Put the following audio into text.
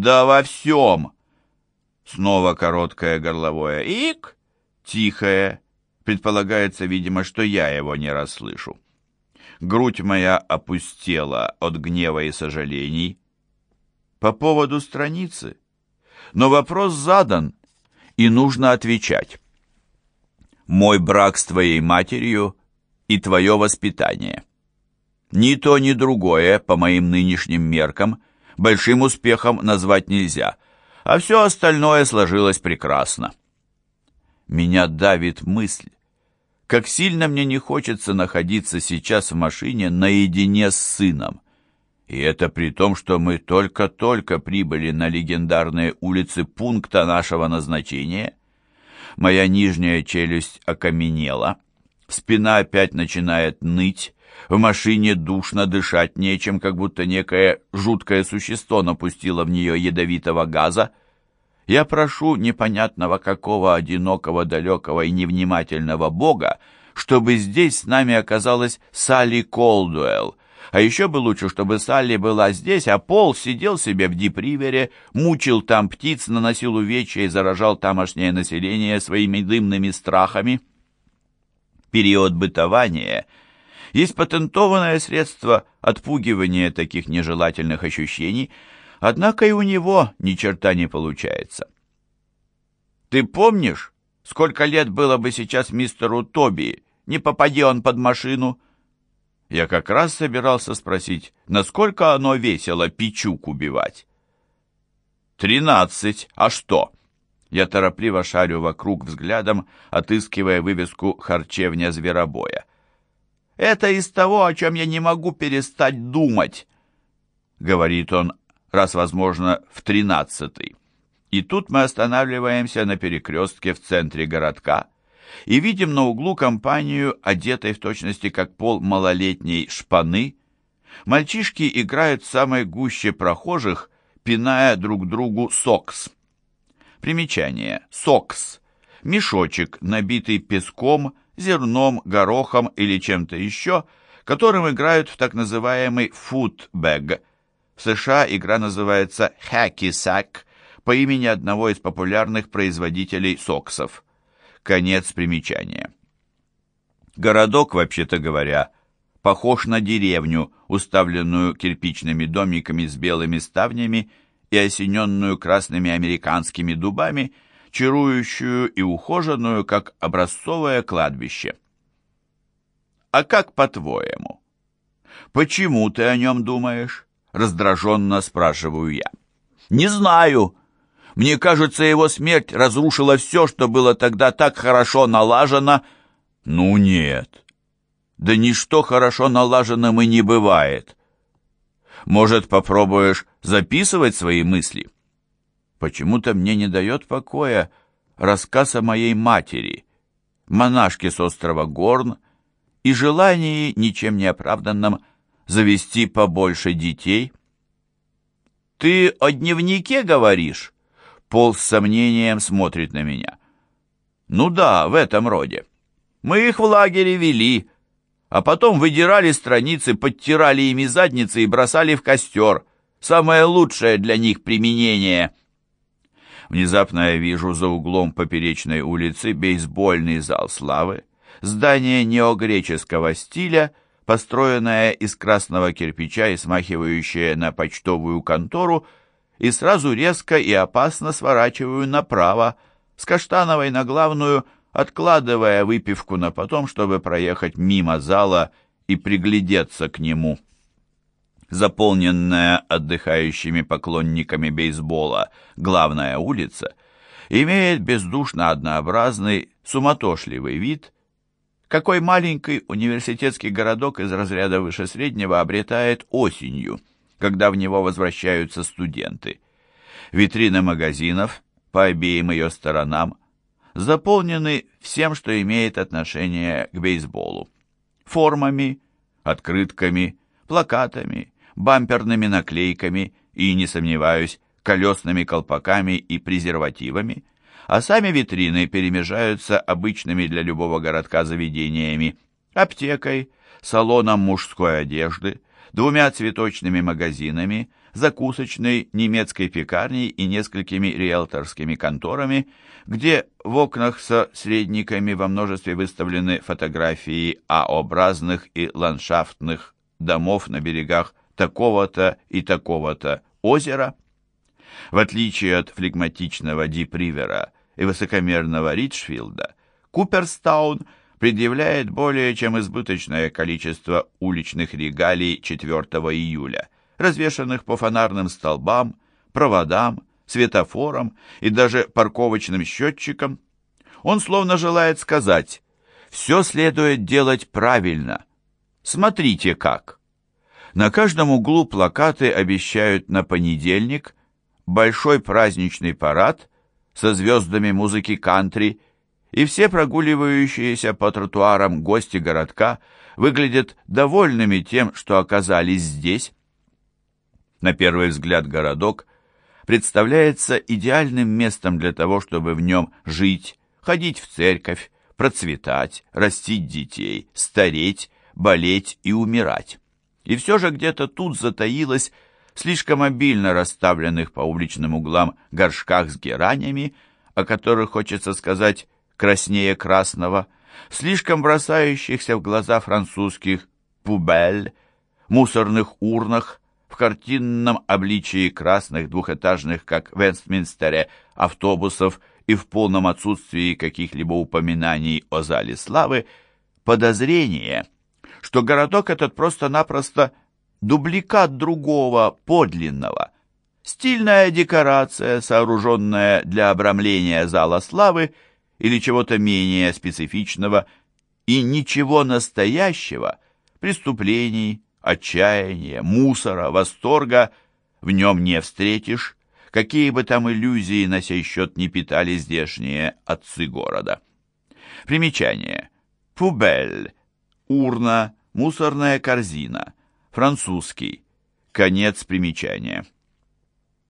Да во всем. Снова короткое горловое «ик», тихое. Предполагается, видимо, что я его не расслышу. Грудь моя опустела от гнева и сожалений. По поводу страницы. Но вопрос задан, и нужно отвечать. Мой брак с твоей матерью и твое воспитание. Ни то, ни другое, по моим нынешним меркам, большим успехом назвать нельзя, а все остальное сложилось прекрасно. Меня давит мысль, как сильно мне не хочется находиться сейчас в машине наедине с сыном. И это при том, что мы только-только прибыли на легендарные улицы пункта нашего назначения. Моя нижняя челюсть окаменела, спина опять начинает ныть, в машине душно дышать нечем, как будто некое жуткое существо напустило в нее ядовитого газа. Я прошу непонятного какого одинокого, далекого и невнимательного бога, чтобы здесь с нами оказалась Салли Колдуэлл, а еще бы лучше, чтобы Салли была здесь, а Пол сидел себе в Дипривере, мучил там птиц, наносил увечья и заражал тамошнее население своими дымными страхами. Период бытования — есть патентованное средство отпугивания таких нежелательных ощущений, однако и у него ни черта не получается. «Ты помнишь, сколько лет было бы сейчас мистеру Тоби, не попади он под машину?» Я как раз собирался спросить, насколько оно весело пичук убивать. «Тринадцать. А что?» Я торопливо шарю вокруг взглядом, отыскивая вывеску «Харчевня зверобоя». Это из того, о чем я не могу перестать думать», — говорит он, раз, возможно, в тринадцатый. И тут мы останавливаемся на перекрестке в центре городка и видим на углу компанию, одетой в точности как пол малолетней шпаны. Мальчишки играют в самой гуще прохожих, пиная друг другу сокс. Примечание. Сокс. Мешочек, набитый песком, зерном, горохом или чем-то еще, которым играют в так называемый футбэг. В США игра называется хаки-сак по имени одного из популярных производителей соксов. Конец примечания. Городок, вообще-то говоря, похож на деревню, уставленную кирпичными домиками с белыми ставнями и осененную красными американскими дубами – чарующую и ухоженную, как образцовое кладбище. «А как по-твоему? Почему ты о нем думаешь?» — раздраженно спрашиваю я. «Не знаю. Мне кажется, его смерть разрушила все, что было тогда так хорошо налажено». «Ну нет. Да ничто хорошо налаженным и не бывает. Может, попробуешь записывать свои мысли?» Почему-то мне не дает покоя рассказ о моей матери, монашке с острова Горн, и желании, ничем не оправданном, завести побольше детей. «Ты о дневнике говоришь?» Пол с сомнением смотрит на меня. «Ну да, в этом роде. Мы их в лагере вели, а потом выдирали страницы, подтирали ими задницы и бросали в костер. Самое лучшее для них применение». Внезапно я вижу за углом поперечной улицы бейсбольный зал славы, здание неогреческого стиля, построенное из красного кирпича и смахивающее на почтовую контору, и сразу резко и опасно сворачиваю направо, с Каштановой на главную, откладывая выпивку на потом, чтобы проехать мимо зала и приглядеться к нему заполненная отдыхающими поклонниками бейсбола главная улица, имеет бездушно однообразный, суматошливый вид, какой маленький университетский городок из разряда выше среднего обретает осенью, когда в него возвращаются студенты. Витрины магазинов по обеим ее сторонам заполнены всем, что имеет отношение к бейсболу. Формами, открытками, плакатами, бамперными наклейками и, не сомневаюсь, колесными колпаками и презервативами, а сами витрины перемежаются обычными для любого городка заведениями, аптекой, салоном мужской одежды, двумя цветочными магазинами, закусочной, немецкой пекарней и несколькими риэлторскими конторами, где в окнах со средниками во множестве выставлены фотографии А-образных и ландшафтных домов на берегах такого-то и такого-то озера. В отличие от флегматичного Дипривера и высокомерного Ричфилда, Куперстаун предъявляет более чем избыточное количество уличных регалий 4 июля, развешанных по фонарным столбам, проводам, светофорам и даже парковочным счетчикам. Он словно желает сказать «все следует делать правильно». Смотрите как. На каждом углу плакаты обещают на понедельник большой праздничный парад со звездами музыки кантри, и все прогуливающиеся по тротуарам гости городка выглядят довольными тем, что оказались здесь. На первый взгляд городок представляется идеальным местом для того, чтобы в нем жить, ходить в церковь, процветать, растить детей, стареть, болеть и умирать. И все же где-то тут затаилось слишком обильно расставленных по уличным углам горшках с геранями, о которых хочется сказать краснее красного, слишком бросающихся в глаза французских пубель, мусорных урнах, в картинном обличии красных двухэтажных, как в Вестминстере, автобусов и в полном отсутствии каких-либо упоминаний о зале славы, подозрение, что городок этот просто-напросто дубликат другого, подлинного. Стильная декорация, сооруженная для обрамления зала славы или чего-то менее специфичного, и ничего настоящего, преступлений, отчаяния, мусора, восторга в нем не встретишь, какие бы там иллюзии на сей счет не питали здешние отцы города. Примечание. Пубель. Урна, мусорная корзина. Французский. Конец примечания.